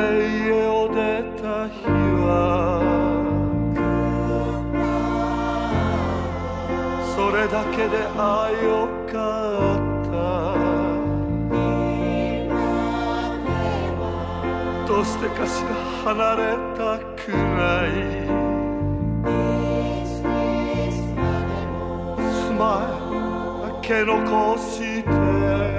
家を出た日はそれだけでああよかった。どうしてかしら離れたくない。スマイルだけ残して。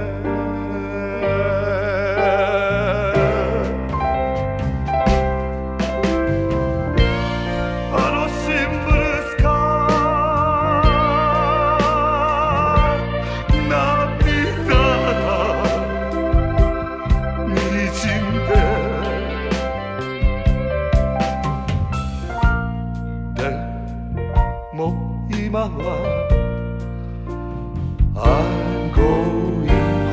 今は I'm going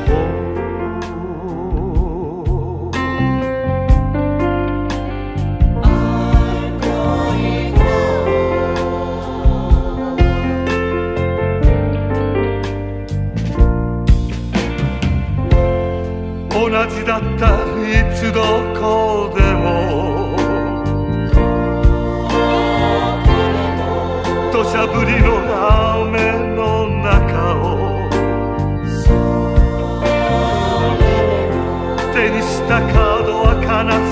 home I'm going home 同じだったいつどこでも土砂降りの雨の中を。手にしたカードは悲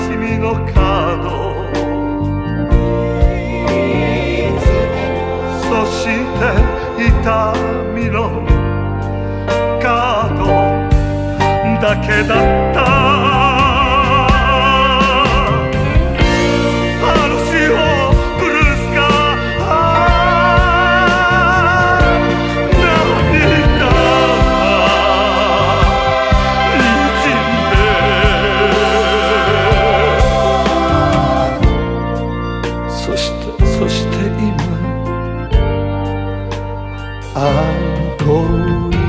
しみのカード。そして痛みのカード。だけだった I'm.